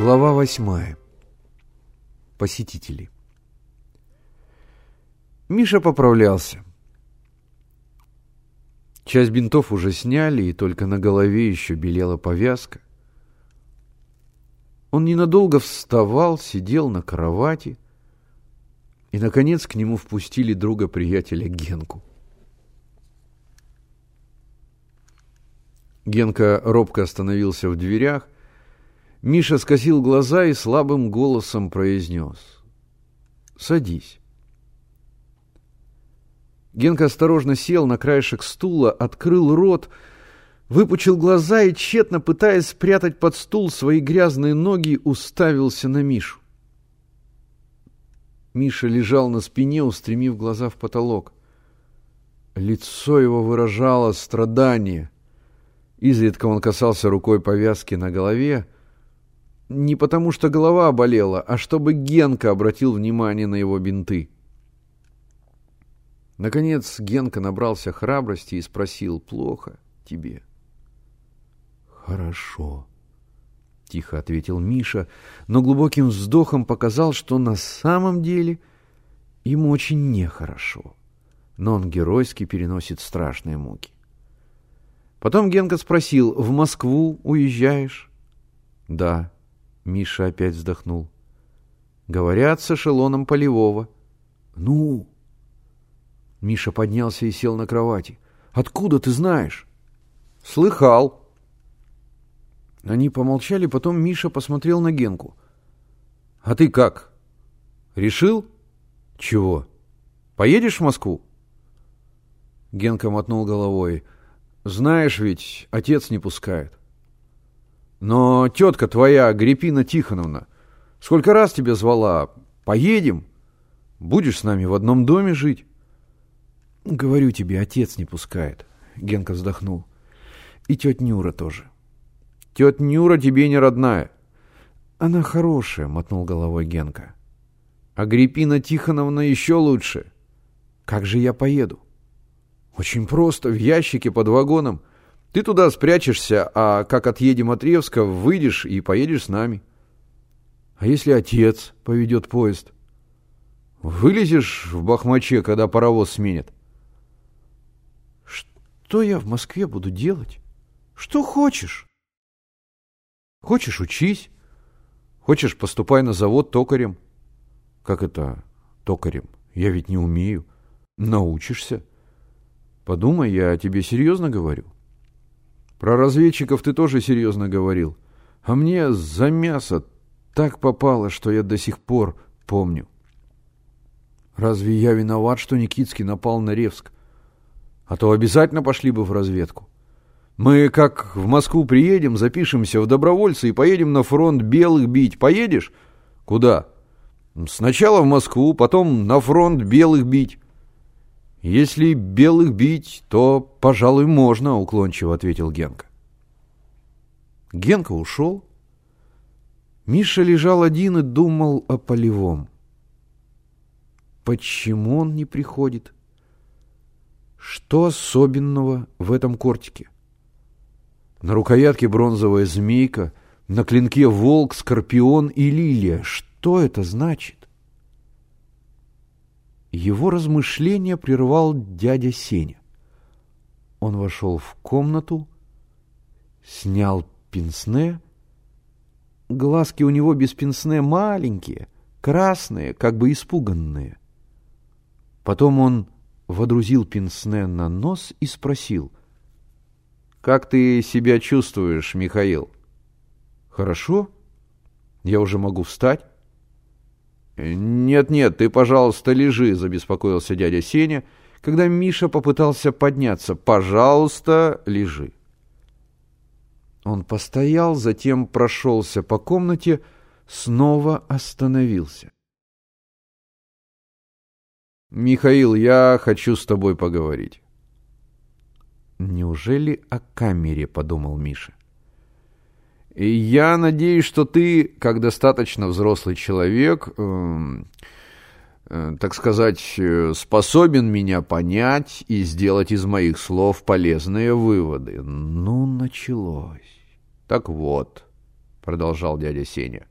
Глава восьмая. Посетители. Миша поправлялся. Часть бинтов уже сняли, и только на голове еще белела повязка. Он ненадолго вставал, сидел на кровати, и, наконец, к нему впустили друга-приятеля Генку. Генка робко остановился в дверях. Миша скосил глаза и слабым голосом произнес. «Садись». Генка осторожно сел на краешек стула, открыл рот, выпучил глаза и, тщетно пытаясь спрятать под стул свои грязные ноги, уставился на Мишу. Миша лежал на спине, устремив глаза в потолок. Лицо его выражало страдание. Изредка он касался рукой повязки на голове, не потому что голова болела, а чтобы Генка обратил внимание на его бинты. Наконец Генка набрался храбрости и спросил, «Плохо тебе?» «Хорошо», — тихо ответил Миша, но глубоким вздохом показал, что на самом деле ему очень нехорошо, но он геройски переносит страшные муки. Потом Генка спросил, «В Москву уезжаешь?» «Да», — Миша опять вздохнул. «Говорят, с эшелоном полевого». «Ну?» Миша поднялся и сел на кровати. «Откуда ты знаешь?» «Слыхал». Они помолчали, потом Миша посмотрел на Генку. «А ты как? Решил?» «Чего? Поедешь в Москву?» Генка мотнул головой. «Знаешь ведь, отец не пускает». «Но тетка твоя, Агриппина Тихоновна, сколько раз тебя звала? Поедем? Будешь с нами в одном доме жить?» «Говорю тебе, отец не пускает», — Генка вздохнул. «И тетя Нюра тоже». «Тетя Нюра тебе не родная». «Она хорошая», — мотнул головой Генка. «Агриппина Тихоновна еще лучше». «Как же я поеду?» «Очень просто, в ящике под вагоном. Ты туда спрячешься, а как отъедем от Ревска, выйдешь и поедешь с нами». «А если отец поведет поезд?» «Вылезешь в бахмаче, когда паровоз сменит?» Что я в Москве буду делать? Что хочешь? Хочешь, учись. Хочешь, поступай на завод токарем. Как это токарем? Я ведь не умею. Научишься. Подумай, я тебе серьезно говорю. Про разведчиков ты тоже серьезно говорил. А мне за мясо так попало, что я до сих пор помню. Разве я виноват, что Никитский напал на Ревск? А то обязательно пошли бы в разведку. Мы как в Москву приедем, запишемся в добровольцы и поедем на фронт белых бить. Поедешь? Куда? Сначала в Москву, потом на фронт белых бить. Если белых бить, то, пожалуй, можно, уклончиво ответил Генка. Генка ушел. Миша лежал один и думал о полевом. Почему он не приходит? — что особенного в этом кортике? На рукоятке бронзовая змейка, на клинке волк, скорпион и лилия. Что это значит? Его размышления прервал дядя Сеня. Он вошел в комнату, снял пенсне. Глазки у него без пенсне маленькие, красные, как бы испуганные. Потом он водрузил пенсне на нос и спросил. «Как ты себя чувствуешь, Михаил?» «Хорошо. Я уже могу встать». «Нет-нет, ты, пожалуйста, лежи», — забеспокоился дядя Сеня, когда Миша попытался подняться. «Пожалуйста, лежи». Он постоял, затем прошелся по комнате, снова остановился. «Михаил, я хочу с тобой поговорить». «Неужели о камере?» — подумал Миша. «Я надеюсь, что ты, как достаточно взрослый человек, э, э, так сказать, э, способен меня понять и сделать из моих слов полезные выводы». Ну, началось. Так вот, продолжал дядя Сеня.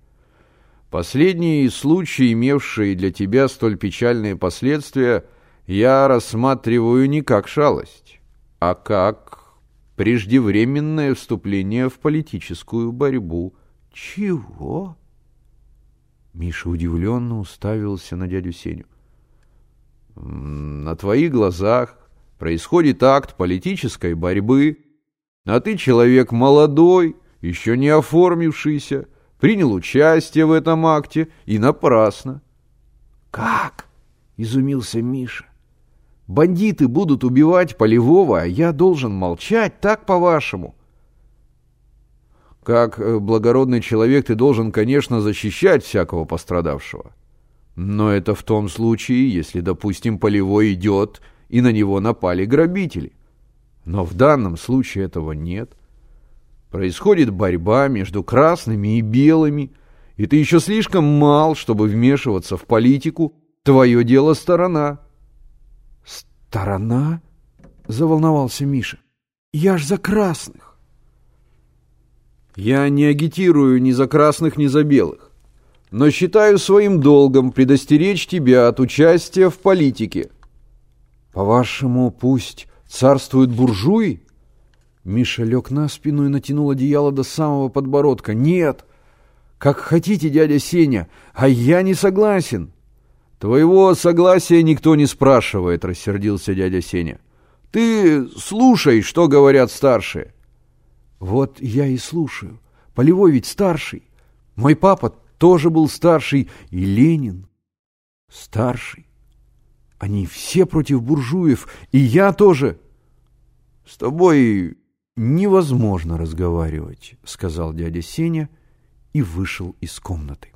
Последние случаи, имевшие для тебя столь печальные последствия, я рассматриваю не как шалость, а как преждевременное вступление в политическую борьбу. Чего? Миша удивленно уставился на дядю Сеню. На твоих глазах происходит акт политической борьбы, а ты человек молодой, еще не оформившийся, принял участие в этом акте и напрасно. «Как?» — изумился Миша. «Бандиты будут убивать Полевого, а я должен молчать, так по-вашему?» Как э, благородный человек ты должен, конечно, защищать всякого пострадавшего. Но это в том случае, если, допустим, Полевой идет, и на него напали грабители. Но в данном случае этого нет. Происходит борьба между красными и белыми, и ты еще слишком мал, чтобы вмешиваться в политику. Твое дело сторона. Сторона? Заволновался Миша. Я ж за красных. Я не агитирую ни за красных, ни за белых. Но считаю своим долгом предостеречь тебя от участия в политике. По-вашему, пусть царствуют буржуи? Миша лег на спину и натянул одеяло до самого подбородка. «Нет! Как хотите, дядя Сеня, а я не согласен!» «Твоего согласия никто не спрашивает», — рассердился дядя Сеня. «Ты слушай, что говорят старшие». «Вот я и слушаю. Полевой ведь старший. Мой папа тоже был старший, и Ленин старший. Они все против буржуев, и я тоже». «С тобой невозможно разговаривать», — сказал дядя Сеня и вышел из комнаты.